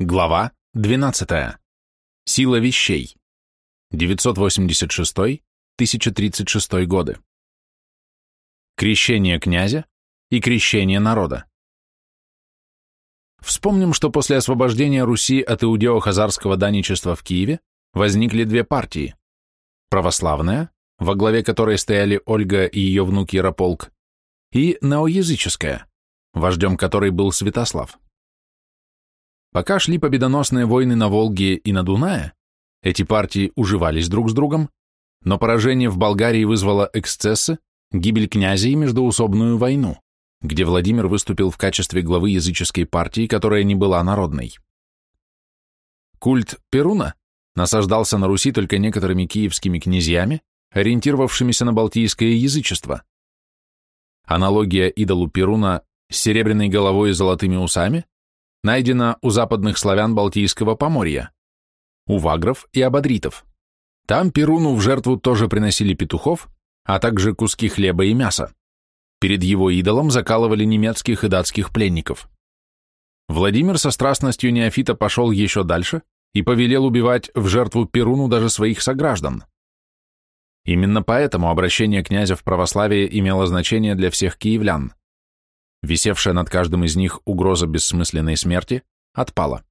Глава 12. Сила вещей. 986-1036 годы. Крещение князя и крещение народа. Вспомним, что после освобождения Руси от иудео-хазарского даничества в Киеве возникли две партии. Православная, во главе которой стояли Ольга и ее внук Ярополк, и неоязыческая, вождем которой был Святослав. Пока шли победоносные войны на Волге и на Дунае, эти партии уживались друг с другом, но поражение в Болгарии вызвало эксцессы, гибель князя и междоусобную войну, где Владимир выступил в качестве главы языческой партии, которая не была народной. Культ Перуна насаждался на Руси только некоторыми киевскими князьями, ориентировавшимися на балтийское язычество. Аналогия идолу Перуна с серебряной головой и золотыми усами найдено у западных славян Балтийского поморья, у вагров и абадритов. Там Перуну в жертву тоже приносили петухов, а также куски хлеба и мяса. Перед его идолом закалывали немецких и датских пленников. Владимир со страстностью неофита пошел еще дальше и повелел убивать в жертву Перуну даже своих сограждан. Именно поэтому обращение князя в православие имело значение для всех киевлян висевшая над каждым из них угроза бессмысленной смерти, отпала.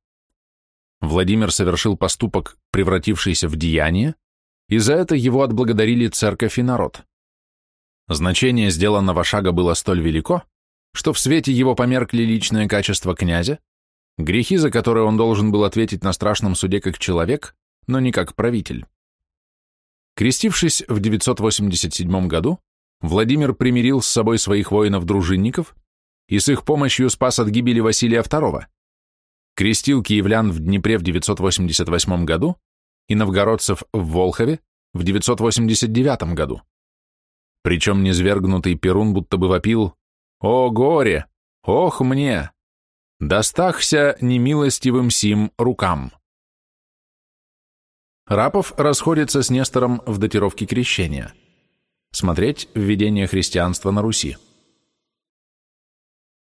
Владимир совершил поступок, превратившийся в деяние, и за это его отблагодарили церковь и народ. Значение сделанного шага было столь велико, что в свете его померкли личное качество князя, грехи, за которые он должен был ответить на страшном суде как человек, но не как правитель. Крестившись в 987 году, Владимир примирил с собой своих воинов-дружинников и с их помощью спас от гибели Василия II, крестил киевлян в Днепре в 988 году и новгородцев в Волхове в 989 году. Причем низвергнутый Перун будто бы вопил «О горе! Ох мне! Достахся немилостивым сим рукам!» Рапов расходится с Нестором в датировке крещения. Смотреть «Введение христианства на Руси».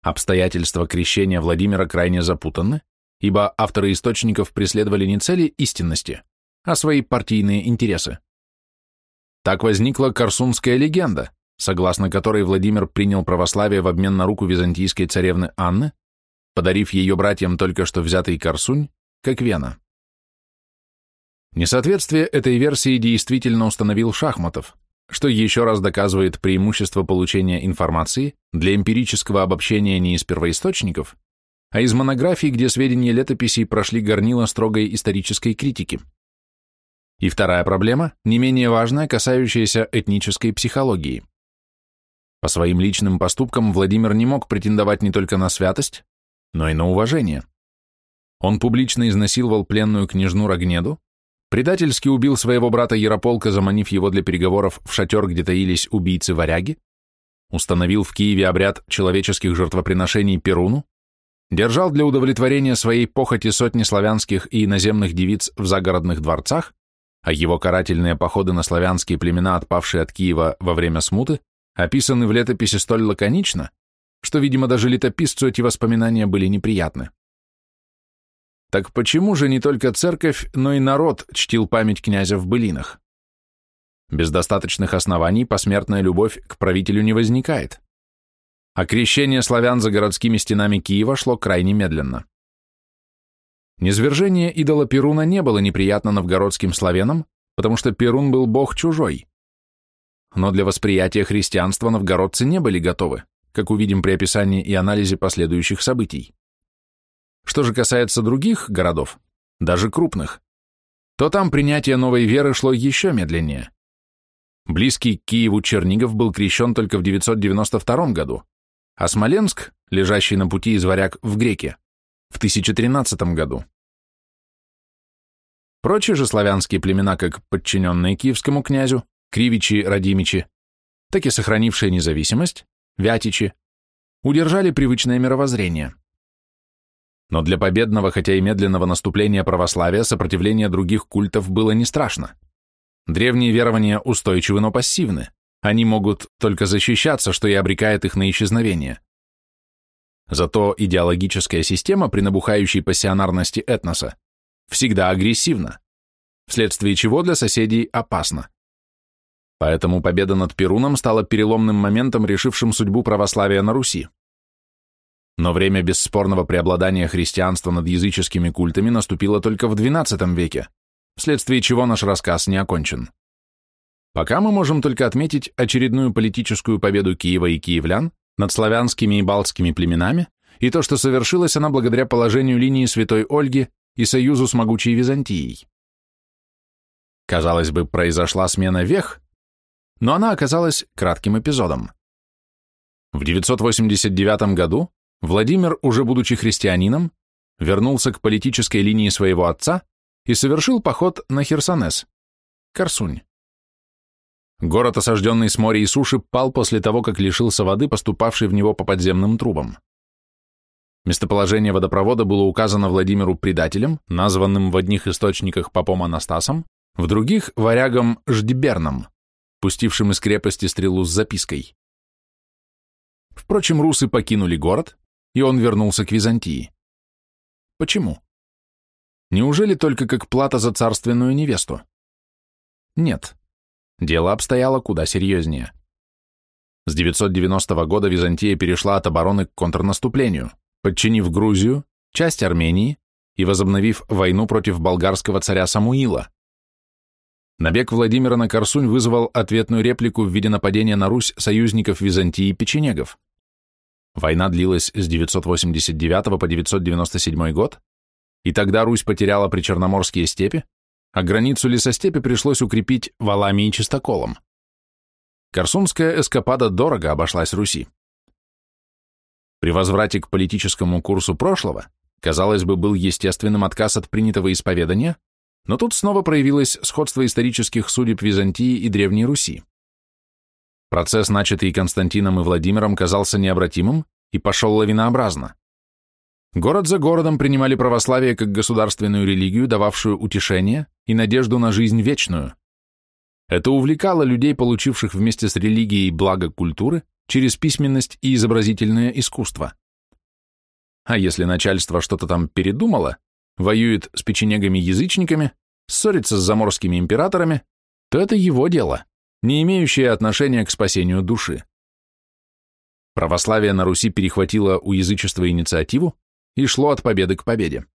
Обстоятельства крещения Владимира крайне запутанны, ибо авторы источников преследовали не цели истинности, а свои партийные интересы. Так возникла Корсунская легенда, согласно которой Владимир принял православие в обмен на руку византийской царевны Анны, подарив ее братьям только что взятый Корсунь, как Вена. Несоответствие этой версии действительно установил Шахматов, что еще раз доказывает преимущество получения информации для эмпирического обобщения не из первоисточников, а из монографий, где сведения летописей прошли горнило строгой исторической критики. И вторая проблема, не менее важная, касающаяся этнической психологии. По своим личным поступкам Владимир не мог претендовать не только на святость, но и на уважение. Он публично изнасиловал пленную княжну Рогнеду, Предательски убил своего брата Ярополка, заманив его для переговоров в шатер, где таились убийцы-варяги, установил в Киеве обряд человеческих жертвоприношений Перуну, держал для удовлетворения своей похоти сотни славянских и иноземных девиц в загородных дворцах, а его карательные походы на славянские племена, отпавшие от Киева во время смуты, описаны в летописи столь лаконично, что, видимо, даже летописцу эти воспоминания были неприятны. Так почему же не только церковь, но и народ чтил память князя в былинах? Без достаточных оснований посмертная любовь к правителю не возникает. А крещение славян за городскими стенами Киева шло крайне медленно. Низвержение идола Перуна не было неприятно новгородским славянам, потому что Перун был бог чужой. Но для восприятия христианства новгородцы не были готовы, как увидим при описании и анализе последующих событий. Что же касается других городов, даже крупных, то там принятие новой веры шло еще медленнее. Близкий к Киеву Чернигов был крещен только в 992 году, а Смоленск, лежащий на пути из Варяг в Греке, в 1013 году. Прочие же славянские племена, как подчиненные киевскому князю, кривичи, радимичи, так и сохранившие независимость, вятичи, удержали привычное мировоззрение. Но для победного, хотя и медленного наступления православия сопротивление других культов было не страшно. Древние верования устойчивы, но пассивны. Они могут только защищаться, что и обрекает их на исчезновение. Зато идеологическая система при набухающей пассионарности этноса всегда агрессивна, вследствие чего для соседей опасно. Поэтому победа над Перуном стала переломным моментом, решившим судьбу православия на Руси. Но время бесспорного преобладания христианства над языческими культами наступило только в XII веке, вследствие чего наш рассказ не окончен. Пока мы можем только отметить очередную политическую победу Киева и киевлян над славянскими и балтскими племенами и то, что совершилось она благодаря положению линии Святой Ольги и союзу с могучей Византией. Казалось бы, произошла смена вех, но она оказалась кратким эпизодом. В 989 году Владимир, уже будучи христианином, вернулся к политической линии своего отца и совершил поход на Херсонес, Корсунь. Город, осажденный с моря и суши, пал после того, как лишился воды, поступавшей в него по подземным трубам. Местоположение водопровода было указано Владимиру предателем, названным в одних источниках попом Анастасом, в других – варягом Ждиберном, пустившим из крепости стрелу с запиской. Впрочем, русы покинули город, и он вернулся к Византии. Почему? Неужели только как плата за царственную невесту? Нет. Дело обстояло куда серьезнее. С 990 года Византия перешла от обороны к контрнаступлению, подчинив Грузию, часть Армении и возобновив войну против болгарского царя Самуила. Набег Владимира на Корсунь вызвал ответную реплику в виде нападения на Русь союзников Византии и печенегов. Война длилась с 989 по 997 год, и тогда Русь потеряла причерноморские степи, а границу лесостепи пришлось укрепить валами и чистоколом. Корсунская эскапада дорого обошлась Руси. При возврате к политическому курсу прошлого, казалось бы, был естественным отказ от принятого исповедания, но тут снова проявилось сходство исторических судеб Византии и Древней Руси. Процесс, начатый Константином и Владимиром, казался необратимым и пошел лавинообразно. Город за городом принимали православие как государственную религию, дававшую утешение и надежду на жизнь вечную. Это увлекало людей, получивших вместе с религией благо культуры, через письменность и изобразительное искусство. А если начальство что-то там передумало, воюет с печенегами-язычниками, ссорится с заморскими императорами, то это его дело, не имеющее отношения к спасению души. Православие на Руси перехватило у язычества инициативу и шло от победы к победе.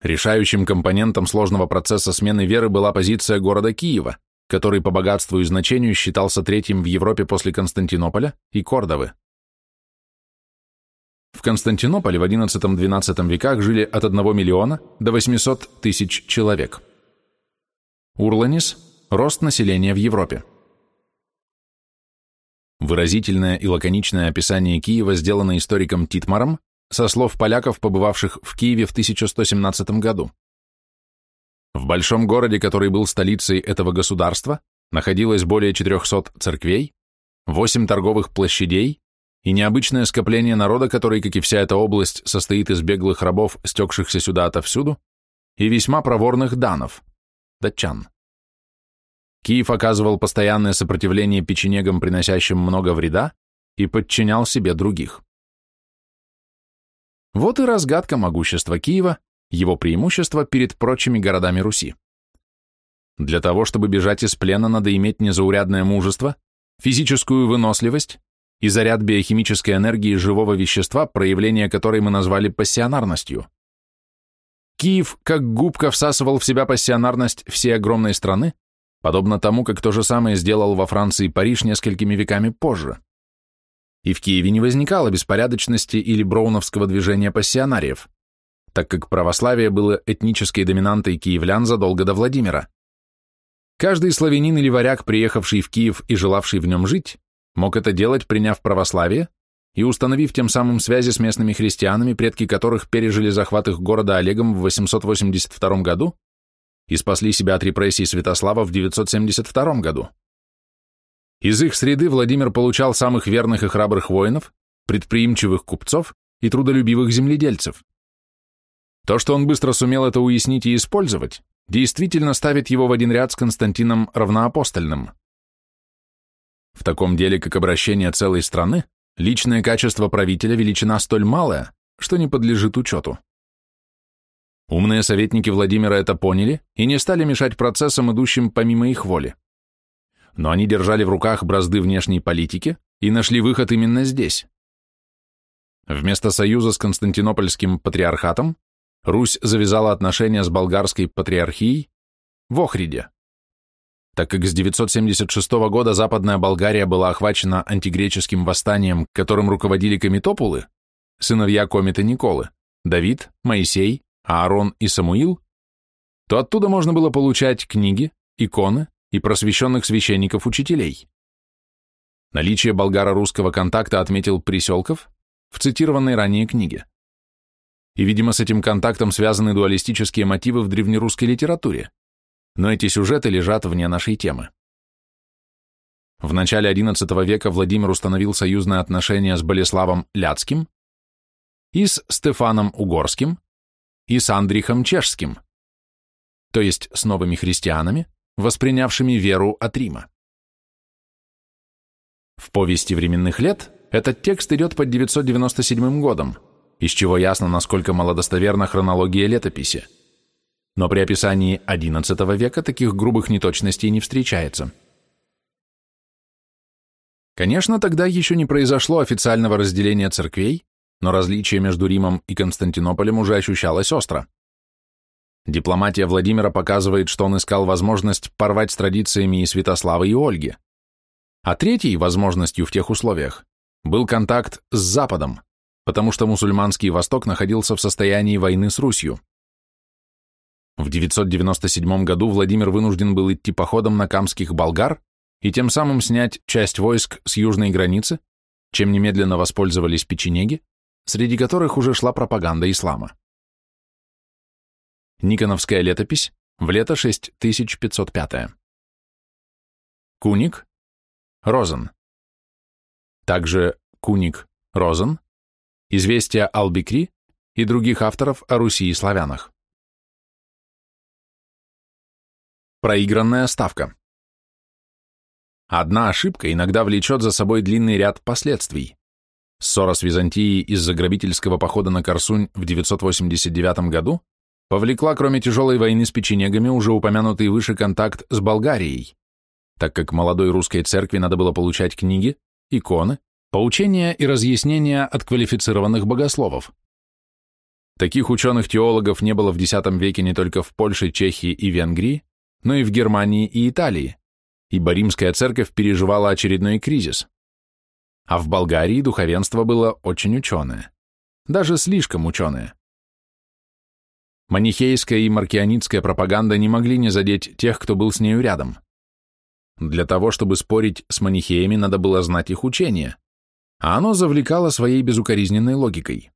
Решающим компонентом сложного процесса смены веры была позиция города Киева, который по богатству и значению считался третьим в Европе после Константинополя и Кордовы. В Константинополе в XI-XII веках жили от 1 миллиона до 800 тысяч человек. Урланис – рост населения в Европе. Выразительное и лаконичное описание Киева сделано историком Титмаром со слов поляков, побывавших в Киеве в 1117 году. В большом городе, который был столицей этого государства, находилось более 400 церквей, 8 торговых площадей и необычное скопление народа, который, как и вся эта область, состоит из беглых рабов, стекшихся сюда отовсюду, и весьма проворных данов, датчан. Киев оказывал постоянное сопротивление печенегам, приносящим много вреда, и подчинял себе других. Вот и разгадка могущества Киева, его преимущество перед прочими городами Руси. Для того, чтобы бежать из плена, надо иметь незаурядное мужество, физическую выносливость и заряд биохимической энергии живого вещества, проявление которой мы назвали пассионарностью. Киев как губка всасывал в себя пассионарность всей огромной страны, подобно тому, как то же самое сделал во Франции Париж несколькими веками позже. И в Киеве не возникало беспорядочности или броуновского движения пассионариев так как православие было этнической доминантой киевлян задолго до Владимира. Каждый славянин или варяг, приехавший в Киев и желавший в нем жить, мог это делать, приняв православие и установив тем самым связи с местными христианами, предки которых пережили захват их города Олегом в 882 году и спасли себя от репрессий Святослава в 972 году. Из их среды Владимир получал самых верных и храбрых воинов, предприимчивых купцов и трудолюбивых земледельцев. То, что он быстро сумел это уяснить и использовать, действительно ставит его в один ряд с Константином Равноапостольным. В таком деле, как обращение целой страны, Личное качество правителя – величина столь малая, что не подлежит учету. Умные советники Владимира это поняли и не стали мешать процессам, идущим помимо их воли. Но они держали в руках бразды внешней политики и нашли выход именно здесь. Вместо союза с Константинопольским патриархатом Русь завязала отношения с болгарской патриархией в Охриде. Так как с 976 года Западная Болгария была охвачена антигреческим восстанием, которым руководили комитопулы, сыновья комита Николы, Давид, Моисей, Аарон и Самуил, то оттуда можно было получать книги, иконы и просвещенных священников-учителей. Наличие болгаро-русского контакта отметил Приселков в цитированной ранее книге. И, видимо, с этим контактом связаны дуалистические мотивы в древнерусской литературе, но эти сюжеты лежат вне нашей темы. В начале XI века Владимир установил союзные отношения с Болеславом Ляцким и с Стефаном Угорским, и с Андрихом Чешским, то есть с новыми христианами, воспринявшими веру от Рима. В повести временных лет этот текст идет под 997 годом, из чего ясно, насколько малодостоверна хронология летописи. Но при описании XI века таких грубых неточностей не встречается. Конечно, тогда еще не произошло официального разделения церквей, но различие между Римом и Константинополем уже ощущалось остро. Дипломатия Владимира показывает, что он искал возможность порвать с традициями и Святославы, и Ольги. А третьей возможностью в тех условиях был контакт с Западом, потому что мусульманский Восток находился в состоянии войны с Русью. В 997 году Владимир вынужден был идти походом на камских болгар и тем самым снять часть войск с южной границы, чем немедленно воспользовались печенеги, среди которых уже шла пропаганда ислама. Никоновская летопись в лето 6505. Куник, Розен. Также Куник, Розен, известия Албикри и других авторов о Руси и славянах. Проигранная ставка. Одна ошибка иногда влечет за собой длинный ряд последствий. Ссора с Византией из-за грабительского похода на Корсунь в 989 году повлекла, кроме тяжелой войны с печенегами, уже упомянутый выше контакт с Болгарией, так как молодой русской церкви надо было получать книги, иконы, поучения и разъяснения от квалифицированных богословов. Таких ученых-теологов не было в X веке не только в Польше, Чехии и Венгрии, но и в Германии и Италии, ибо римская церковь переживала очередной кризис. А в Болгарии духовенство было очень ученое. Даже слишком ученое. Манихейская и маркианитская пропаганда не могли не задеть тех, кто был с нею рядом. Для того, чтобы спорить с манихеями, надо было знать их учение, а оно завлекало своей безукоризненной логикой.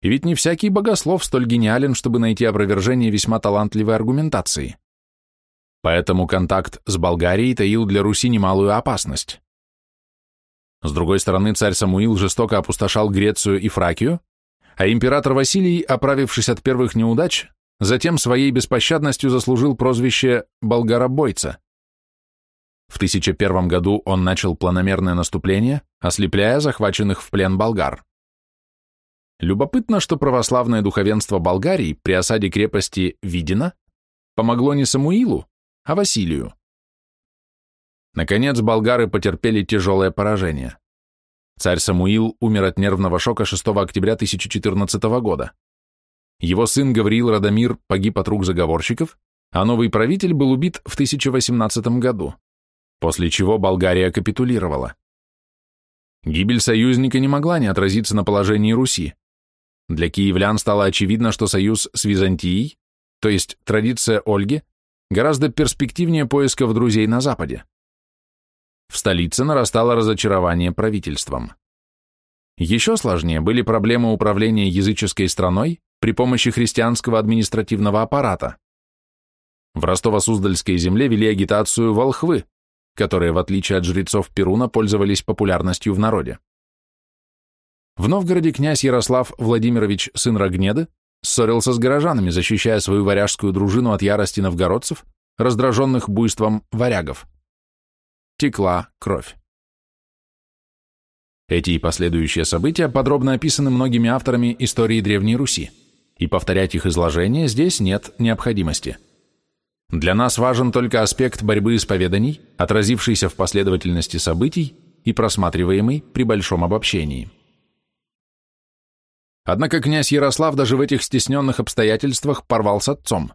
И ведь не всякий богослов столь гениален, чтобы найти опровержение весьма талантливой аргументации. Поэтому контакт с Болгарией таил для Руси немалую опасность. С другой стороны, царь Самуил жестоко опустошал Грецию и Фракию, а император Василий, оправившись от первых неудач, затем своей беспощадностью заслужил прозвище «болгаробойца». В 1001 году он начал планомерное наступление, ослепляя захваченных в плен болгар. Любопытно, что православное духовенство Болгарии при осаде крепости Видина помогло не Самуилу, а Василию. Наконец, болгары потерпели тяжелое поражение. Царь Самуил умер от нервного шока 6 октября 1014 года. Его сын Гавриил Радомир погиб от рук заговорщиков, а новый правитель был убит в 1018 году, после чего Болгария капитулировала. Гибель союзника не могла не отразиться на положении Руси. Для киевлян стало очевидно, что союз с Византией, то есть традиция Ольги, гораздо перспективнее поисков друзей на Западе. В столице нарастало разочарование правительством. Еще сложнее были проблемы управления языческой страной при помощи христианского административного аппарата. В Ростово-Суздальской земле вели агитацию волхвы, которые, в отличие от жрецов Перуна, пользовались популярностью в народе. В Новгороде князь Ярослав Владимирович, сын Рогнеды, ссорился с горожанами, защищая свою варяжскую дружину от ярости новгородцев, раздраженных буйством варягов текла кровь. Эти и последующие события подробно описаны многими авторами истории Древней Руси, и повторять их изложение здесь нет необходимости. Для нас важен только аспект борьбы исповеданий, отразившийся в последовательности событий и просматриваемый при большом обобщении. Однако князь Ярослав даже в этих стесненных обстоятельствах порвал с отцом,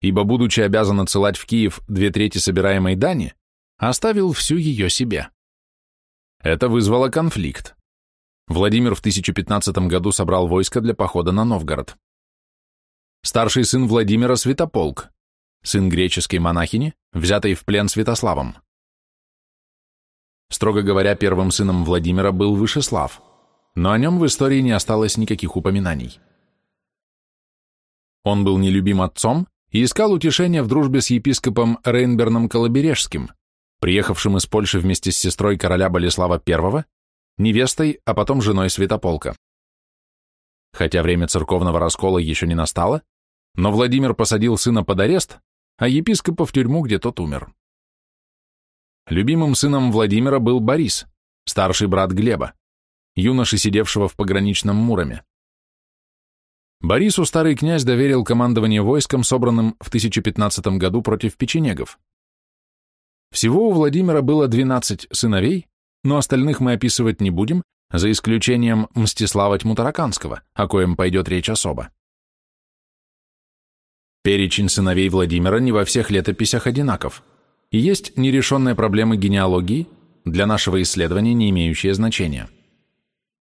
ибо, будучи обязан отсылать в Киев две трети собираемой дани, оставил всю ее себе. Это вызвало конфликт. Владимир в 1015 году собрал войско для похода на Новгород. Старший сын Владимира – Святополк, сын греческой монахини, взятой в плен Святославом. Строго говоря, первым сыном Владимира был Вышеслав, но о нем в истории не осталось никаких упоминаний. Он был нелюбим отцом и искал утешения в дружбе с епископом Рейнберном Колобережским, приехавшим из Польши вместе с сестрой короля Болеслава I, невестой, а потом женой Святополка. Хотя время церковного раскола еще не настало, но Владимир посадил сына под арест, а епископа в тюрьму, где тот умер. Любимым сыном Владимира был Борис, старший брат Глеба, юноши, сидевшего в пограничном Муроме. Борису старый князь доверил командование войском, собранным в 1015 году против печенегов. Всего у Владимира было 12 сыновей, но остальных мы описывать не будем, за исключением Мстислава Тьмутараканского, о коем пойдет речь особо. Перечень сыновей Владимира не во всех летописях одинаков – и есть нерешенные проблемы генеалогии, для нашего исследования не имеющие значения.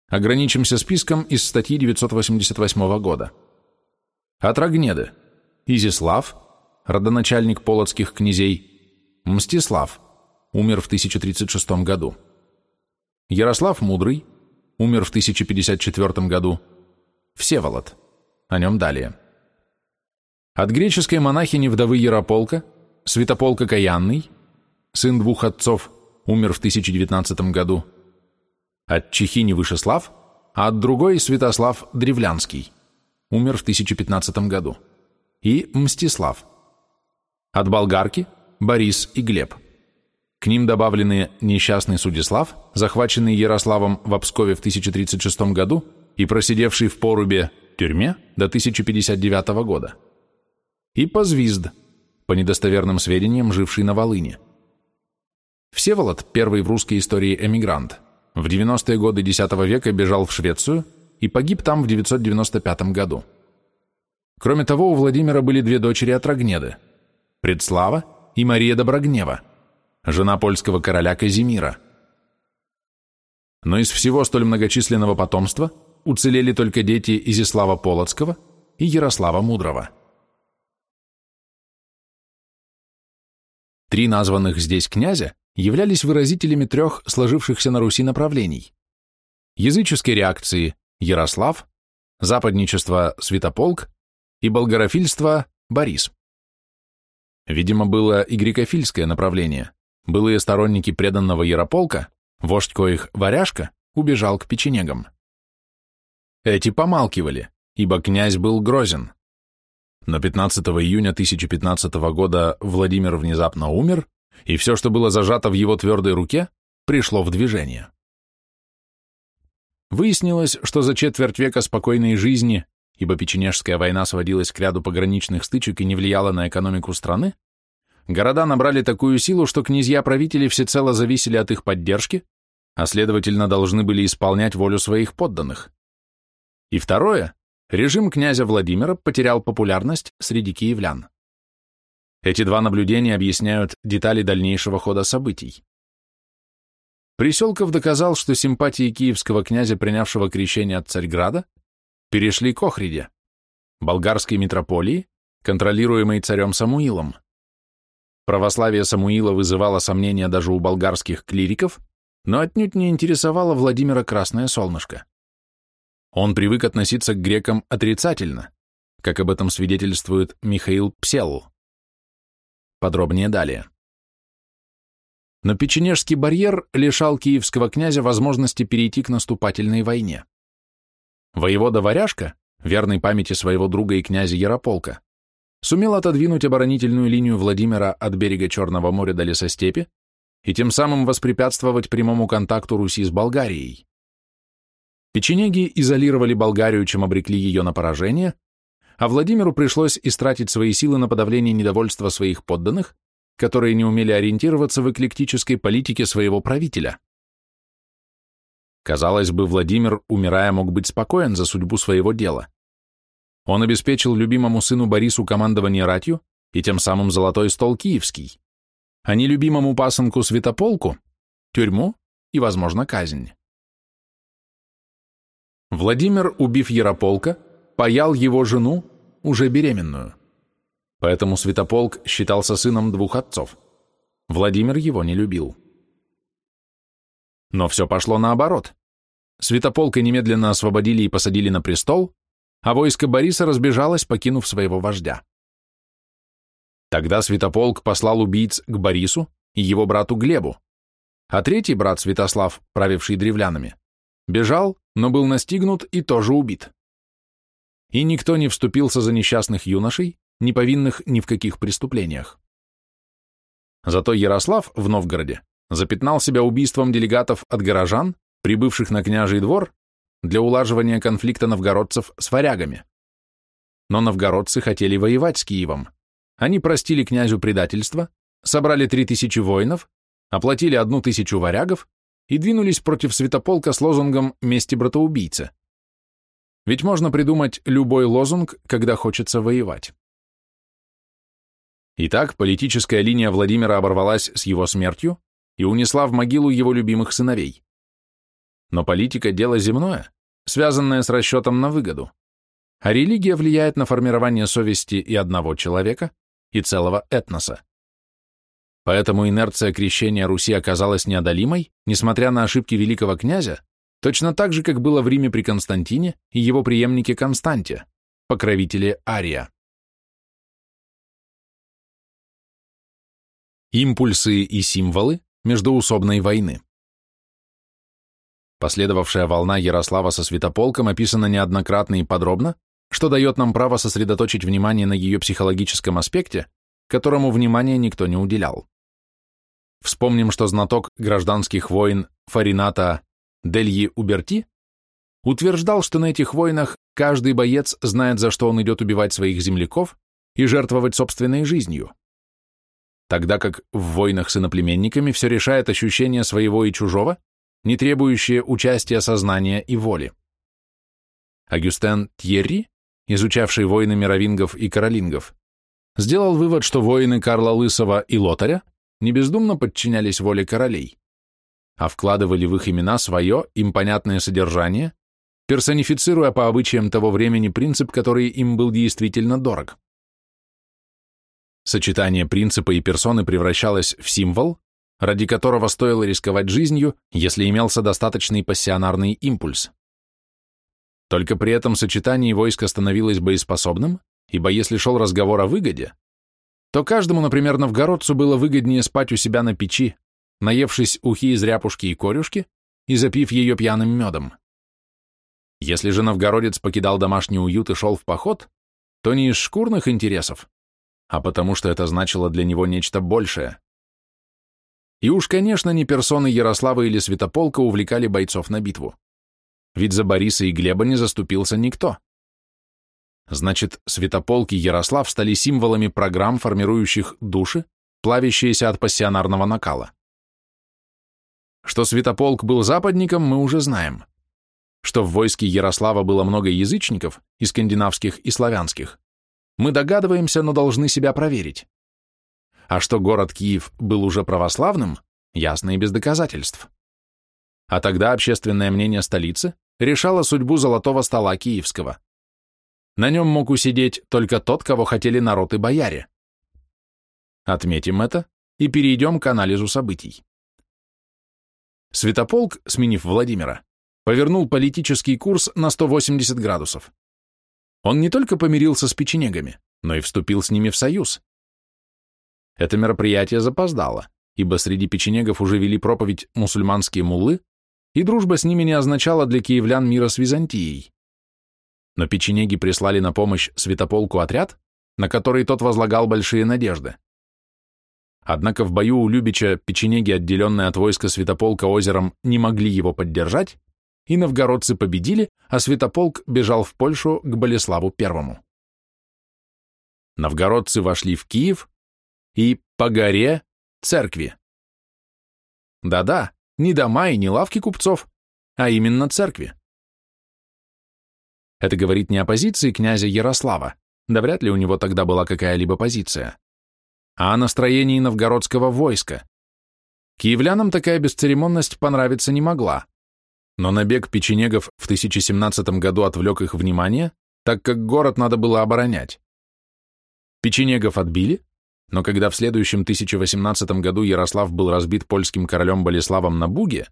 Ограничимся списком из статьи 988 года. Атрагнеды. Изислав, родоначальник полоцких князей, Мстислав, умер в 1036 году. Ярослав Мудрый, умер в 1054 году. Всеволод, о нем далее. От греческой монахини вдовы Ярополка Святополк Окаянный, сын двух отцов, умер в 1019 году. От Чехини Вышеслав, а от другой Святослав Древлянский, умер в 1015 году. И Мстислав. От болгарки Борис и Глеб. К ним добавлены несчастный Судислав, захваченный Ярославом в Пскове в 1036 году и просидевший в порубе тюрьме до 1059 года. И Позвизд, по недостоверным сведениям, живший на Волыне. Всеволод, первый в русской истории эмигрант, в 90-е годы X века бежал в Швецию и погиб там в 995 году. Кроме того, у Владимира были две дочери от Рогнеды – Предслава и Мария Доброгнева, жена польского короля Казимира. Но из всего столь многочисленного потомства уцелели только дети Изислава Полоцкого и Ярослава Мудрого – Три названных здесь князя являлись выразителями трех сложившихся на Руси направлений. Языческой реакции Ярослав, западничество Святополк и болгарофильство Борис. Видимо, было и грекофильское направление. Былые сторонники преданного Ярополка, вождь коих Варяжка, убежал к печенегам. Эти помалкивали, ибо князь был грозен. Но 15 июня 1015 года Владимир внезапно умер, и все, что было зажато в его твердой руке, пришло в движение. Выяснилось, что за четверть века спокойной жизни, ибо Печенежская война сводилась к ряду пограничных стычек и не влияла на экономику страны, города набрали такую силу, что князья-правители всецело зависели от их поддержки, а следовательно должны были исполнять волю своих подданных. И второе, режим князя Владимира потерял популярность среди киевлян. Эти два наблюдения объясняют детали дальнейшего хода событий. Приселков доказал, что симпатии киевского князя, принявшего крещение от Царьграда, перешли к Охриде, болгарской митрополии, контролируемой царем Самуилом. Православие Самуила вызывало сомнения даже у болгарских клириков, но отнюдь не интересовало Владимира Красное Солнышко. Он привык относиться к грекам отрицательно, как об этом свидетельствует Михаил Псел. Подробнее далее. Но Печенежский барьер лишал киевского князя возможности перейти к наступательной войне. Воевода Варяжка, верной памяти своего друга и князя Ярополка, сумел отодвинуть оборонительную линию Владимира от берега Черного моря до лесостепи, и тем самым воспрепятствовать прямому контакту Руси с Болгарией. Печенеги изолировали Болгарию, чем обрекли ее на поражение, а Владимиру пришлось истратить свои силы на подавление недовольства своих подданных, которые не умели ориентироваться в эклектической политике своего правителя. Казалось бы, Владимир, умирая, мог быть спокоен за судьбу своего дела. Он обеспечил любимому сыну Борису командование ратью и тем самым золотой стол киевский, а нелюбимому пасынку Святополку – тюрьму и, возможно, казнь. Владимир, убив Ярополка, паял его жену, уже беременную. Поэтому Святополк считался сыном двух отцов. Владимир его не любил. Но все пошло наоборот. Святополка немедленно освободили и посадили на престол, а войско Бориса разбежалось, покинув своего вождя. Тогда Святополк послал убийц к Борису и его брату Глебу, а третий брат Святослав, правивший древлянами, бежал, но был настигнут и тоже убит. И никто не вступился за несчастных юношей, не повинных ни в каких преступлениях. Зато Ярослав в Новгороде запятнал себя убийством делегатов от горожан, прибывших на княжий двор, для улаживания конфликта новгородцев с варягами. Но новгородцы хотели воевать с Киевом. Они простили князю предательство, собрали три тысячи воинов, оплатили одну тысячу варягов и двинулись против святополка с лозунгом «Мести братоубийца». Ведь можно придумать любой лозунг, когда хочется воевать. Итак, политическая линия Владимира оборвалась с его смертью и унесла в могилу его любимых сыновей. Но политика – дело земное, связанное с расчетом на выгоду, а религия влияет на формирование совести и одного человека, и целого этноса. Поэтому инерция крещения Руси оказалась неодолимой, несмотря на ошибки великого князя, точно так же, как было в Риме при Константине и его преемнике Константе, покровителе Ария. Импульсы и символы междоусобной войны. Последовавшая волна Ярослава со Святополком описана неоднократно и подробно, что дает нам право сосредоточить внимание на ее психологическом аспекте, которому внимания никто не уделял. Вспомним, что знаток гражданских войн Фарината Дельи Уберти утверждал, что на этих войнах каждый боец знает, за что он идет убивать своих земляков и жертвовать собственной жизнью. Тогда как в войнах с иноплеменниками все решает ощущение своего и чужого, не требующее участия сознания и воли. Агюстен Тьерри, изучавший войны мировингов и каролингов, сделал вывод, что воины Карла Лысого и Лотаря не бездумно подчинялись воле королей, а вкладывали в их имена свое, им понятное содержание, персонифицируя по обычаям того времени принцип, который им был действительно дорог. Сочетание принципа и персоны превращалось в символ, ради которого стоило рисковать жизнью, если имелся достаточный пассионарный импульс. Только при этом сочетании войско становилось боеспособным, ибо если шел разговор о выгоде, то каждому, например, новгородцу было выгоднее спать у себя на печи, наевшись ухи из ряпушки и корюшки и запив ее пьяным медом. Если же новгородец покидал домашний уют и шел в поход, то не из шкурных интересов, а потому что это значило для него нечто большее. И уж, конечно, не персоны Ярослава или Святополка увлекали бойцов на битву. Ведь за Бориса и Глеба не заступился никто. Значит, Святополк и Ярослав стали символами программ, формирующих души, плавящиеся от пассионарного накала. Что Святополк был западником, мы уже знаем. Что в войске Ярослава было много язычников, и скандинавских, и славянских, мы догадываемся, но должны себя проверить. А что город Киев был уже православным, ясно и без доказательств. А тогда общественное мнение столицы решало судьбу золотого стола киевского. На нем мог усидеть только тот, кого хотели народ и бояре. Отметим это и перейдем к анализу событий. Святополк, сменив Владимира, повернул политический курс на 180 градусов. Он не только помирился с печенегами, но и вступил с ними в союз. Это мероприятие запоздало, ибо среди печенегов уже вели проповедь мусульманские муллы, и дружба с ними не означала для киевлян мира с Византией но печенеги прислали на помощь святополку отряд, на который тот возлагал большие надежды. Однако в бою у Любича печенеги, отделенные от войска Святополка озером, не могли его поддержать, и новгородцы победили, а Святополк бежал в Польшу к Болеславу Первому. Новгородцы вошли в Киев и по горе церкви. Да-да, не дома и не лавки купцов, а именно церкви. Это говорит не о позиции князя Ярослава, да вряд ли у него тогда была какая-либо позиция, а о настроении новгородского войска. Киевлянам такая бесцеремонность понравиться не могла, но набег печенегов в 1017 году отвлек их внимание, так как город надо было оборонять. Печенегов отбили, но когда в следующем 1018 году Ярослав был разбит польским королем Болеславом на Буге,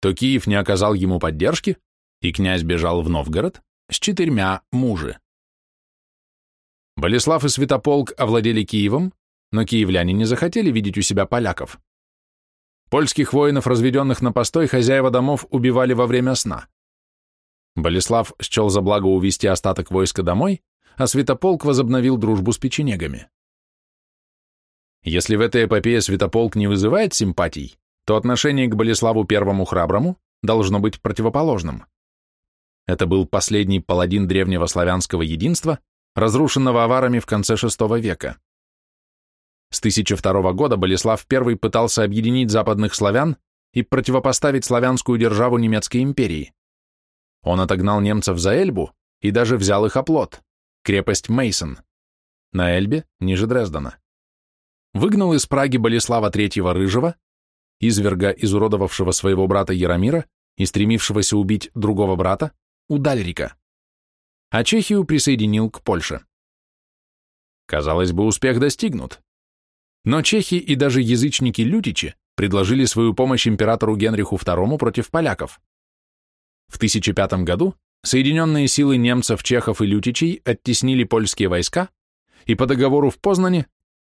то Киев не оказал ему поддержки, и князь бежал в Новгород с четырьмя мужи. Болеслав и Святополк овладели Киевом, но киевляне не захотели видеть у себя поляков. Польских воинов, разведенных на постой, хозяева домов убивали во время сна. Болеслав счел за благо увести остаток войска домой, а Святополк возобновил дружбу с печенегами. Если в этой эпопее Святополк не вызывает симпатий, то отношение к Болеславу Первому Храброму должно быть противоположным. Это был последний паладин древнего славянского единства, разрушенного аварами в конце VI века. С 1002 года Болеслав I пытался объединить западных славян и противопоставить славянскую державу немецкой империи. Он отогнал немцев за Эльбу и даже взял их оплот, крепость Мейсон, на Эльбе, ниже Дрездена. Выгнал из Праги Болеслава III Рыжего, изверга, изуродовавшего своего брата Яромира и стремившегося убить другого брата, Удальрика, а Чехию присоединил к Польше. Казалось бы, успех достигнут. Но чехи и даже язычники-лютичи предложили свою помощь императору Генриху II против поляков. В 1005 году соединенные силы немцев, чехов и лютичей оттеснили польские войска, и по договору в Познане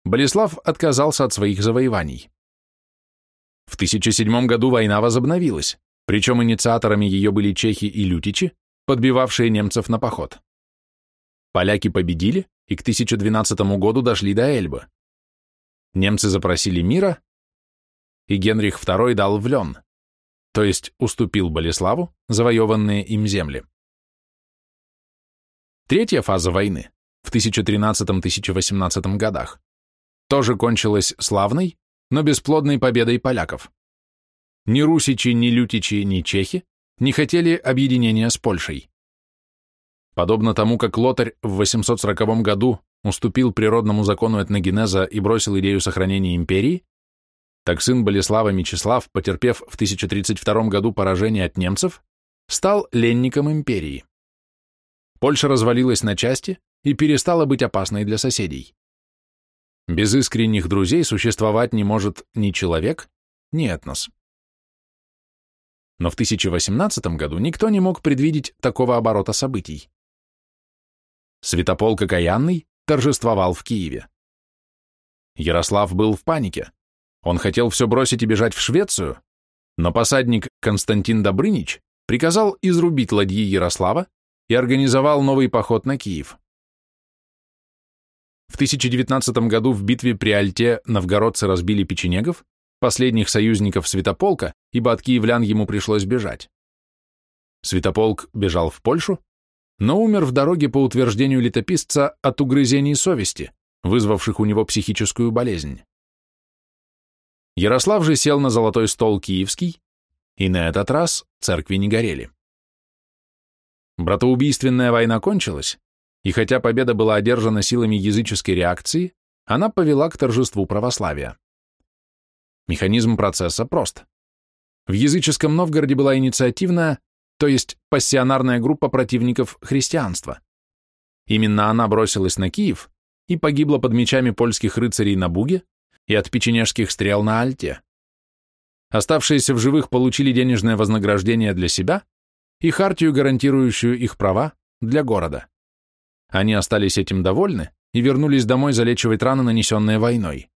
Болеслав отказался от своих завоеваний. В 1007 году война возобновилась, причем инициаторами ее были чехи и лютичи, подбивавшие немцев на поход. Поляки победили и к 1012 году дошли до Эльбы. Немцы запросили мира, и Генрих II дал в лен, то есть уступил Болеславу завоеванные им земли. Третья фаза войны в 1013-1018 годах тоже кончилась славной, но бесплодной победой поляков. Ни русичи, ни лютичи, ни чехи не хотели объединения с Польшей. Подобно тому, как Лотарь в 840 году уступил природному закону этногенеза и бросил идею сохранения империи, так сын Болеслава Мечислав, потерпев в 1032 году поражение от немцев, стал ленником империи. Польша развалилась на части и перестала быть опасной для соседей. Без искренних друзей существовать не может ни человек, ни этнос. Но в 1018 году никто не мог предвидеть такого оборота событий. Святополк Окаянный торжествовал в Киеве. Ярослав был в панике. Он хотел все бросить и бежать в Швецию, но посадник Константин Добрынич приказал изрубить ладьи Ярослава и организовал новый поход на Киев. В 1019 году в битве при Альте новгородцы разбили печенегов, последних союзников Святополка, ибо от киевлян ему пришлось бежать. Святополк бежал в Польшу, но умер в дороге по утверждению летописца от угрызений совести, вызвавших у него психическую болезнь. Ярослав же сел на золотой стол киевский, и на этот раз церкви не горели. Братоубийственная война кончилась, и хотя победа была одержана силами языческой реакции, она повела к торжеству православия. Механизм процесса прост. В языческом Новгороде была инициативная, то есть пассионарная группа противников христианства. Именно она бросилась на Киев и погибла под мечами польских рыцарей на Буге и от печенежских стрел на Альте. Оставшиеся в живых получили денежное вознаграждение для себя и хартию, гарантирующую их права, для города. Они остались этим довольны и вернулись домой залечивать раны, нанесенные войной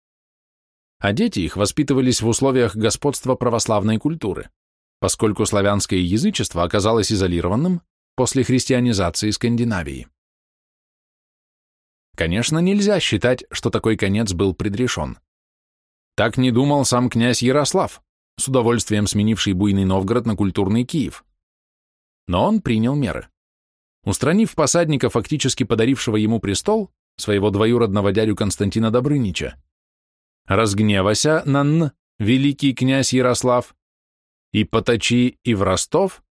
а дети их воспитывались в условиях господства православной культуры, поскольку славянское язычество оказалось изолированным после христианизации Скандинавии. Конечно, нельзя считать, что такой конец был предрешен. Так не думал сам князь Ярослав, с удовольствием сменивший буйный Новгород на культурный Киев. Но он принял меры. Устранив посадника, фактически подарившего ему престол, своего двоюродного дядю Константина Добрынича, разгневася на Н, великий князь Ярослав, и поточи и в Ростов,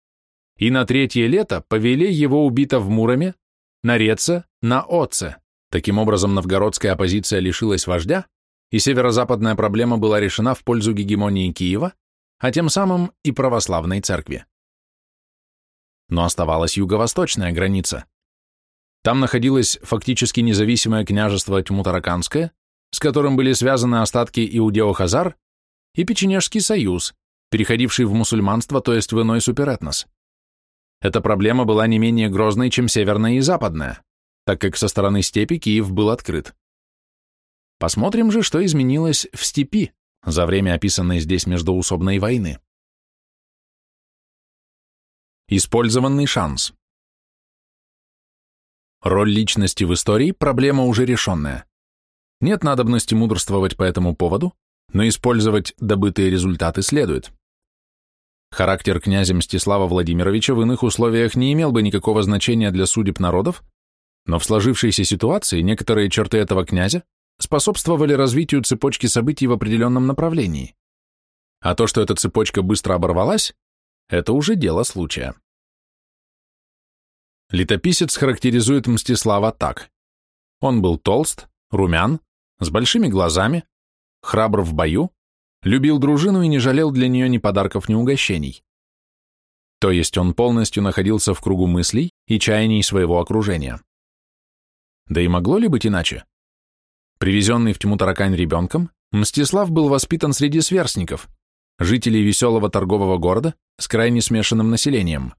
и на третье лето повели его убито в Муроме, на Реце, на Оце. Таким образом, новгородская оппозиция лишилась вождя, и северо-западная проблема была решена в пользу гегемонии Киева, а тем самым и православной церкви. Но оставалась юго-восточная граница. Там находилось фактически независимое княжество Тьмутараканское, с которым были связаны остатки Иудео-Хазар, и Печенежский союз, переходивший в мусульманство, то есть в иной суперэтнос. Эта проблема была не менее грозной, чем северная и западная, так как со стороны степи Киев был открыт. Посмотрим же, что изменилось в степи за время описанной здесь междоусобной войны. Использованный шанс. Роль личности в истории – проблема уже решенная. Нет надобности мудрствовать по этому поводу, но использовать добытые результаты следует. Характер князя Мстислава Владимировича в иных условиях не имел бы никакого значения для судеб народов, но в сложившейся ситуации некоторые черты этого князя способствовали развитию цепочки событий в определенном направлении. А то, что эта цепочка быстро оборвалась, это уже дело случая. Летописец характеризует Мстислава так. Он был толст, румян, с большими глазами, храбр в бою, любил дружину и не жалел для нее ни подарков, ни угощений. То есть он полностью находился в кругу мыслей и чаяний своего окружения. Да и могло ли быть иначе? Привезенный в тьму таракань ребенком, Мстислав был воспитан среди сверстников, жителей веселого торгового города с крайне смешанным населением.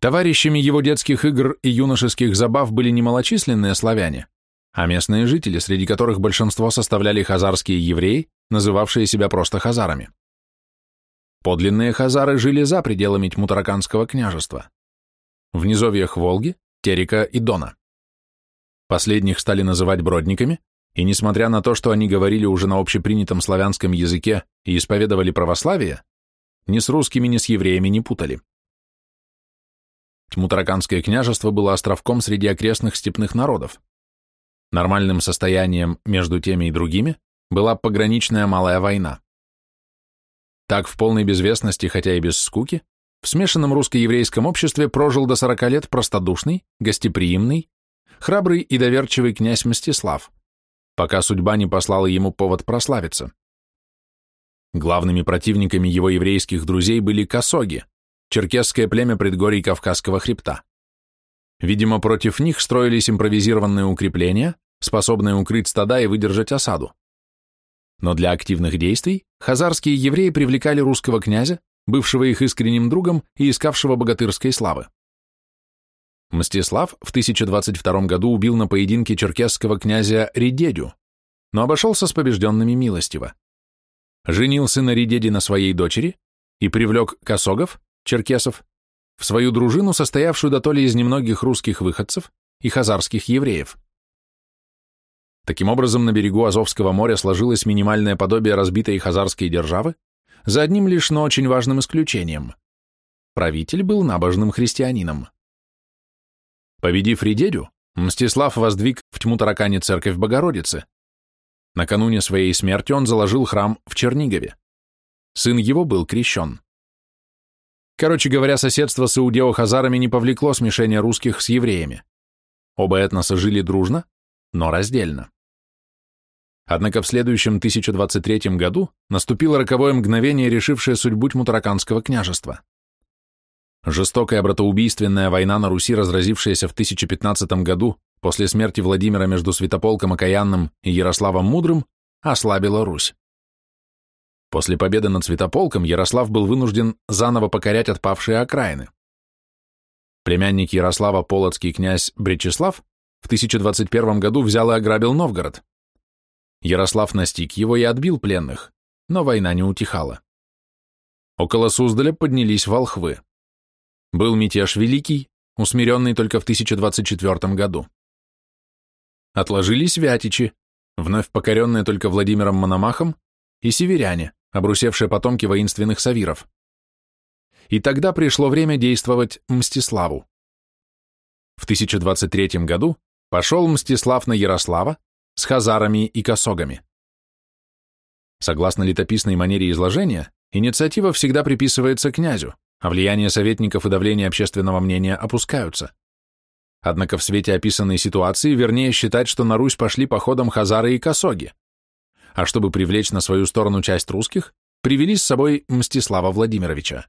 Товарищами его детских игр и юношеских забав были немалочисленные славяне, а местные жители, среди которых большинство составляли хазарские евреи, называвшие себя просто хазарами. Подлинные хазары жили за пределами Тьмутараканского княжества, в низовьях Волги, Терека и Дона. Последних стали называть бродниками, и несмотря на то, что они говорили уже на общепринятом славянском языке и исповедовали православие, ни с русскими, ни с евреями не путали. Тьмутараканское княжество было островком среди окрестных степных народов. Нормальным состоянием между теми и другими была пограничная малая война. Так в полной безвестности, хотя и без скуки, в смешанном русско-еврейском обществе прожил до 40 лет простодушный, гостеприимный, храбрый и доверчивый князь Мстислав, пока судьба не послала ему повод прославиться. Главными противниками его еврейских друзей были косоги, черкесское племя предгорий Кавказского хребта. Видимо, против них строились импровизированные укрепления, способные укрыть стада и выдержать осаду. Но для активных действий хазарские евреи привлекали русского князя, бывшего их искренним другом и искавшего богатырской славы. Мстислав в 1022 году убил на поединке черкесского князя Ридедю, но обошелся с побежденными милостиво. Женился на Ридеде на своей дочери и привлек косогов, черкесов, в свою дружину, состоявшую до то ли из немногих русских выходцев и хазарских евреев. Таким образом, на берегу Азовского моря сложилось минимальное подобие разбитой хазарской державы, за одним лишь, но очень важным исключением. Правитель был набожным христианином. Победив Ридедю, Мстислав воздвиг в тьму таракане церковь Богородицы. Накануне своей смерти он заложил храм в Чернигове. Сын его был крещен. Короче говоря, соседство с иудео-хазарами не повлекло смешения русских с евреями. Оба этноса жили дружно, но раздельно. Однако в следующем 1023 году наступило роковое мгновение, решившее судьбу Тьмутараканского княжества. Жестокая братоубийственная война на Руси, разразившаяся в 1015 году после смерти Владимира между Святополком Окаянным и Ярославом Мудрым, ослабила Русь. После победы над Святополком Ярослав был вынужден заново покорять отпавшие окраины. Племянник Ярослава Полоцкий князь Бречеслав в 1021 году взял и ограбил Новгород. Ярослав настиг его и отбил пленных, но война не утихала. Около Суздаля поднялись волхвы. Был мятеж великий, усмиренный только в 1024 году. Отложились вятичи, вновь покоренные только Владимиром Мономахом, и северяне, обрусевшие потомки воинственных савиров. И тогда пришло время действовать Мстиславу. В 1023 году пошел Мстислав на Ярослава с хазарами и косогами. Согласно летописной манере изложения, инициатива всегда приписывается князю, а влияние советников и давление общественного мнения опускаются. Однако в свете описанной ситуации вернее считать, что на Русь пошли походом хазары и косоги, а чтобы привлечь на свою сторону часть русских, привели с собой Мстислава Владимировича.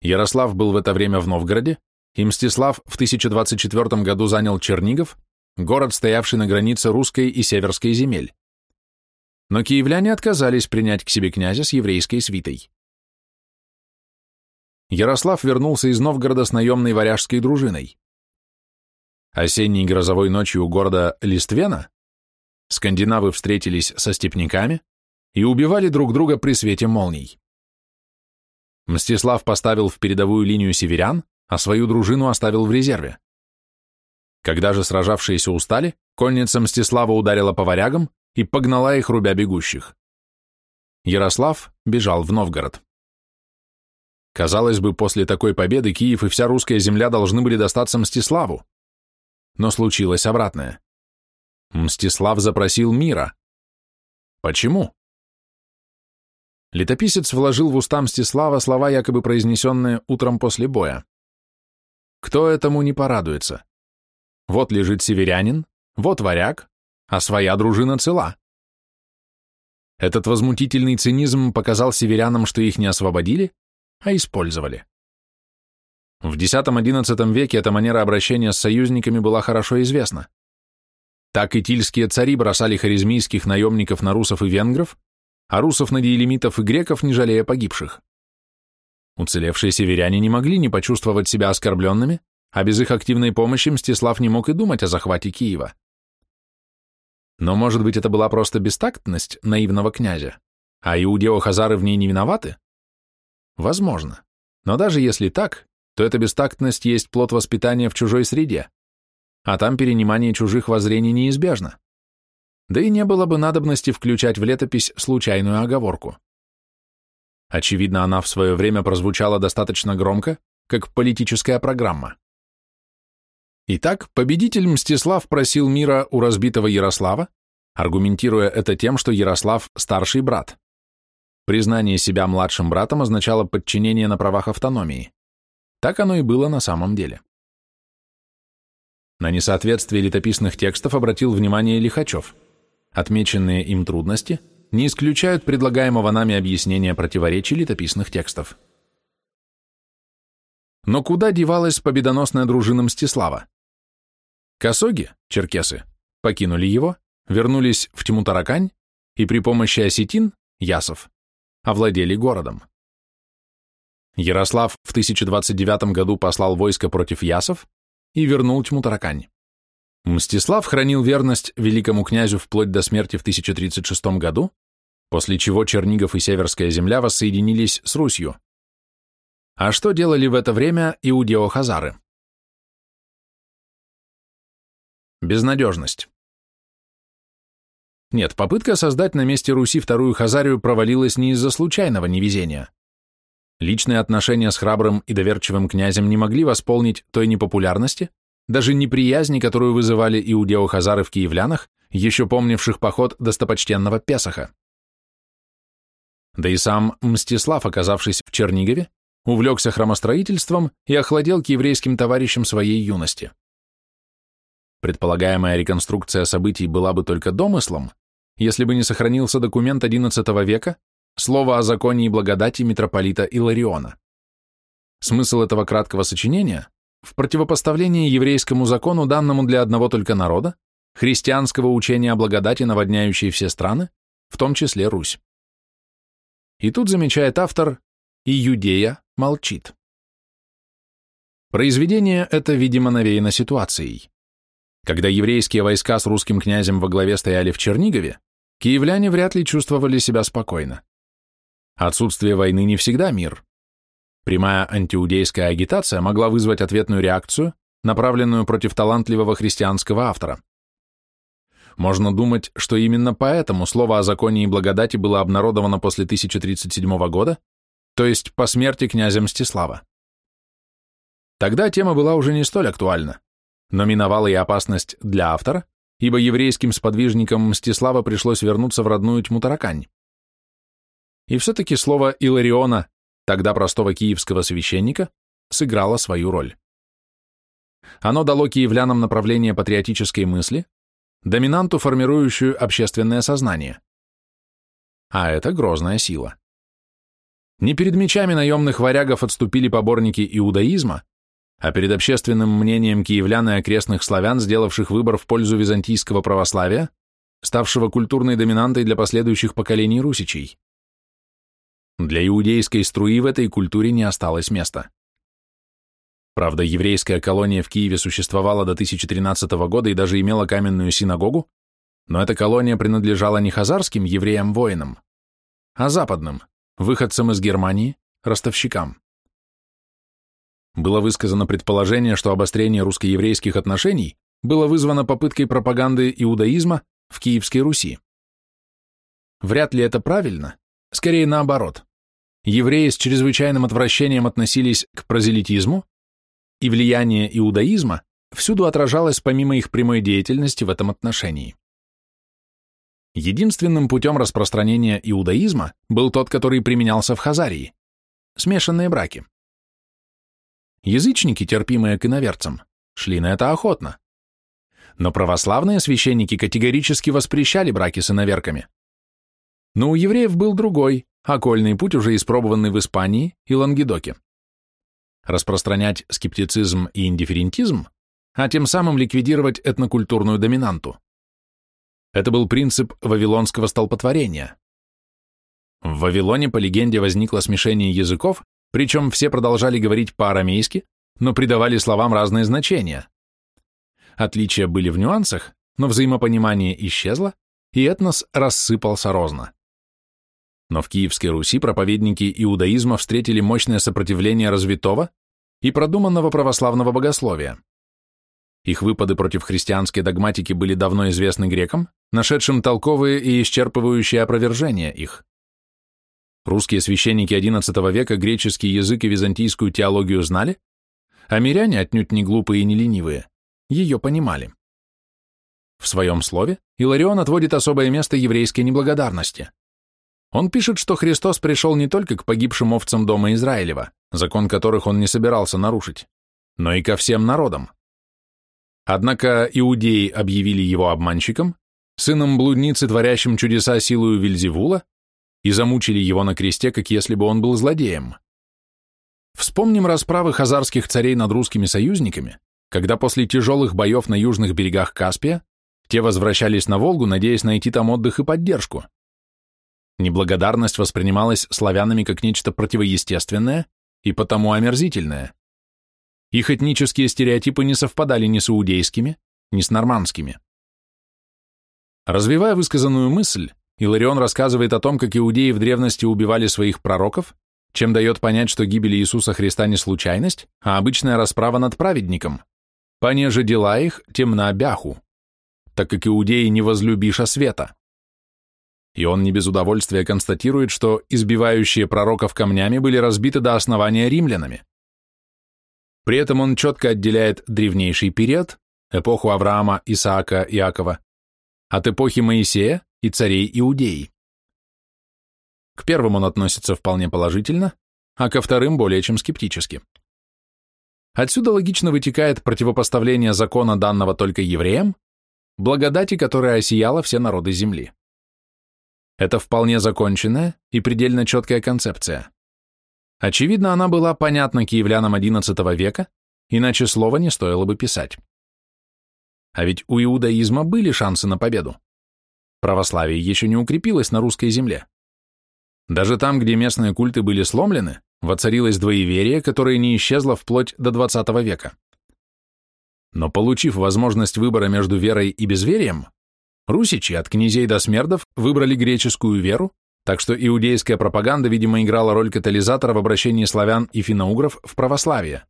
Ярослав был в это время в Новгороде, и Мстислав в 1024 году занял Чернигов, город, стоявший на границе русской и северской земель. Но киевляне отказались принять к себе князя с еврейской свитой. Ярослав вернулся из Новгорода с наемной варяжской дружиной. Осенней грозовой ночью у города Листвена скандинавы встретились со степняками и убивали друг друга при свете молний. Мстислав поставил в передовую линию северян, а свою дружину оставил в резерве. Когда же сражавшиеся устали, конница Мстислава ударила по варягам и погнала их, рубя бегущих. Ярослав бежал в Новгород. Казалось бы, после такой победы Киев и вся русская земля должны были достаться Мстиславу но случилось обратное. Мстислав запросил мира. Почему? Летописец вложил в уста Мстислава слова, якобы произнесенные утром после боя. Кто этому не порадуется? Вот лежит северянин, вот варяг, а своя дружина цела. Этот возмутительный цинизм показал северянам, что их не освободили, а использовали. В X-XI веке эта манера обращения с союзниками была хорошо известна. Так и тильские цари бросали харизмийских наемников на русов и венгров, а русов на диелемитов и греков, не жалея погибших. Уцелевшие северяне не могли не почувствовать себя оскорбленными, а без их активной помощи Мстислав не мог и думать о захвате Киева. Но, может быть, это была просто бестактность наивного князя, а иудео-хазары в ней не виноваты? Возможно. Но даже если так, то эта бестактность есть плод воспитания в чужой среде, а там перенимание чужих воззрений неизбежно. Да и не было бы надобности включать в летопись случайную оговорку. Очевидно, она в свое время прозвучала достаточно громко, как политическая программа. Итак, победитель Мстислав просил мира у разбитого Ярослава, аргументируя это тем, что Ярослав – старший брат. Признание себя младшим братом означало подчинение на правах автономии. Так оно и было на самом деле. На несоответствие летописных текстов обратил внимание Лихачев. Отмеченные им трудности не исключают предлагаемого нами объяснения противоречий летописных текстов. Но куда девалась победоносная дружина Мстислава? Косоги, черкесы, покинули его, вернулись в Тимутаракань и при помощи осетин, ясов, овладели городом. Ярослав в 1029 году послал войско против ясов и вернул тьму таракань. Мстислав хранил верность великому князю вплоть до смерти в 1036 году, после чего Чернигов и Северская земля воссоединились с Русью. А что делали в это время иудео-хазары? Безнадежность. Нет, попытка создать на месте Руси вторую Хазарию провалилась не из-за случайного невезения. Личные отношения с храбрым и доверчивым князем не могли восполнить той непопулярности, даже неприязни, которую вызывали иудео-хазары в киевлянах, еще помнивших поход достопочтенного Песаха. Да и сам Мстислав, оказавшись в Чернигове, увлекся храмостроительством и охладел к еврейским товарищам своей юности. Предполагаемая реконструкция событий была бы только домыслом, если бы не сохранился документ XI века, Слово о законе и благодати митрополита Илариона. Смысл этого краткого сочинения в противопоставлении еврейскому закону, данному для одного только народа, христианского учения о благодати, наводняющей все страны, в том числе Русь. И тут замечает автор, и Иудея молчит. Произведение это, видимо, навеяно ситуацией. Когда еврейские войска с русским князем во главе стояли в Чернигове, киевляне вряд ли чувствовали себя спокойно. Отсутствие войны не всегда мир. Прямая антиудейская агитация могла вызвать ответную реакцию, направленную против талантливого христианского автора. Можно думать, что именно поэтому слово о законе и благодати было обнародовано после 1037 года, то есть по смерти князя Мстислава. Тогда тема была уже не столь актуальна, но миновала и опасность для автора, ибо еврейским сподвижникам Мстислава пришлось вернуться в родную тьму Таракань. И все-таки слово Илариона, тогда простого киевского священника, сыграло свою роль. Оно дало киевлянам направление патриотической мысли, доминанту, формирующую общественное сознание. А это грозная сила. Не перед мечами наемных варягов отступили поборники иудаизма, а перед общественным мнением киевлян и окрестных славян, сделавших выбор в пользу византийского православия, ставшего культурной доминантой для последующих поколений русичей. Для иудейской струи в этой культуре не осталось места. Правда, еврейская колония в Киеве существовала до 1013 года и даже имела каменную синагогу, но эта колония принадлежала не хазарским евреям-воинам, а западным, выходцам из Германии, ростовщикам. Было высказано предположение, что обострение русско-еврейских отношений было вызвано попыткой пропаганды иудаизма в Киевской Руси. Вряд ли это правильно, скорее наоборот. Евреи с чрезвычайным отвращением относились к прозелитизму, и влияние иудаизма всюду отражалось помимо их прямой деятельности в этом отношении. Единственным путем распространения иудаизма был тот, который применялся в Хазарии – смешанные браки. Язычники, терпимые к иноверцам, шли на это охотно. Но православные священники категорически воспрещали браки с иноверками. Но у евреев был другой, окольный путь, уже испробованный в Испании и Лангедоке. Распространять скептицизм и индифферентизм, а тем самым ликвидировать этнокультурную доминанту. Это был принцип вавилонского столпотворения. В Вавилоне, по легенде, возникло смешение языков, причем все продолжали говорить по-арамейски, но придавали словам разные значения. Отличия были в нюансах, но взаимопонимание исчезло, и этнос рассыпался розно. Но в Киевской Руси проповедники иудаизма встретили мощное сопротивление развитого и продуманного православного богословия. Их выпады против христианской догматики были давно известны грекам, нашедшим толковые и исчерпывающие опровержения их. Русские священники XI века греческий язык и византийскую теологию знали, а миряне, отнюдь не глупые и не ленивые, ее понимали. В своем слове Иларион отводит особое место еврейской неблагодарности. Он пишет, что Христос пришел не только к погибшим овцам дома Израилева, закон которых он не собирался нарушить, но и ко всем народам. Однако иудеи объявили его обманщиком, сыном блудницы, творящим чудеса силою Вильзевула, и замучили его на кресте, как если бы он был злодеем. Вспомним расправы хазарских царей над русскими союзниками, когда после тяжелых боев на южных берегах Каспия те возвращались на Волгу, надеясь найти там отдых и поддержку. Неблагодарность воспринималась славянами как нечто противоестественное и потому омерзительное. Их этнические стереотипы не совпадали ни с иудейскими, ни с нормандскими. Развивая высказанную мысль, Иларион рассказывает о том, как иудеи в древности убивали своих пророков, чем дает понять, что гибель Иисуса Христа не случайность, а обычная расправа над праведником. Понеже дела их темна бяху, так как иудеи не возлюбиша света и он не без удовольствия констатирует, что избивающие пророков камнями были разбиты до основания римлянами. При этом он четко отделяет древнейший период, эпоху Авраама, Исаака, Иакова, от эпохи Моисея и царей Иудеи. К первым он относится вполне положительно, а ко вторым более чем скептически. Отсюда логично вытекает противопоставление закона, данного только евреям, благодати, которая осияла все народы земли. Это вполне законченная и предельно четкая концепция. Очевидно, она была понятна киевлянам XI века, иначе слова не стоило бы писать. А ведь у иудаизма были шансы на победу. Православие еще не укрепилось на русской земле. Даже там, где местные культы были сломлены, воцарилось двоеверие, которое не исчезло вплоть до XX века. Но получив возможность выбора между верой и безверием, Русичи от князей до смердов выбрали греческую веру, так что иудейская пропаганда, видимо, играла роль катализатора в обращении славян и финно-угров в православие.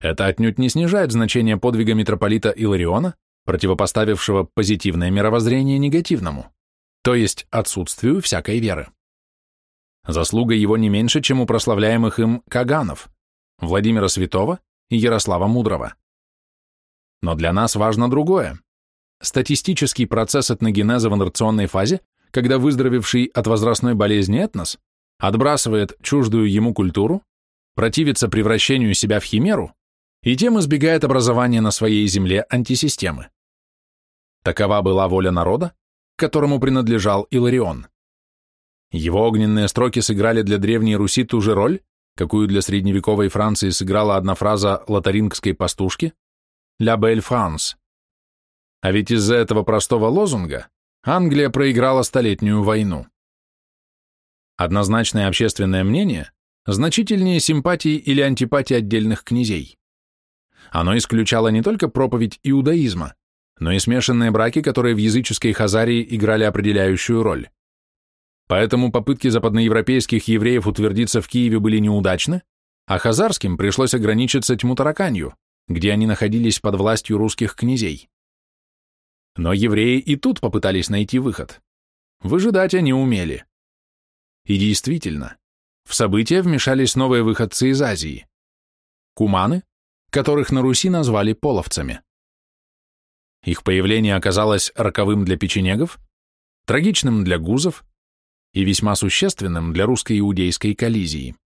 Это отнюдь не снижает значение подвига митрополита Илариона, противопоставившего позитивное мировоззрение негативному, то есть отсутствию всякой веры. Заслуга его не меньше, чем у прославляемых им Каганов, Владимира Святого и Ярослава Мудрого. Но для нас важно другое. Статистический процесс этногенеза в инерционной фазе, когда выздоровевший от возрастной болезни этнос отбрасывает чуждую ему культуру, противится превращению себя в химеру и тем избегает образования на своей земле антисистемы. Такова была воля народа, которому принадлежал Иларион. Его огненные строки сыграли для Древней Руси ту же роль, какую для средневековой Франции сыграла одна фраза лотарингской пастушки «La belle France». А ведь из-за этого простого лозунга Англия проиграла Столетнюю войну. Однозначное общественное мнение значительнее симпатии или антипатии отдельных князей. Оно исключало не только проповедь иудаизма, но и смешанные браки, которые в языческой Хазарии играли определяющую роль. Поэтому попытки западноевропейских евреев утвердиться в Киеве были неудачны, а хазарским пришлось ограничиться Тьмутараканью, где они находились под властью русских князей. Но евреи и тут попытались найти выход. Выжидать они умели. И действительно, в события вмешались новые выходцы из Азии. Куманы, которых на Руси назвали половцами. Их появление оказалось роковым для печенегов, трагичным для гузов и весьма существенным для русско-иудейской коллизии.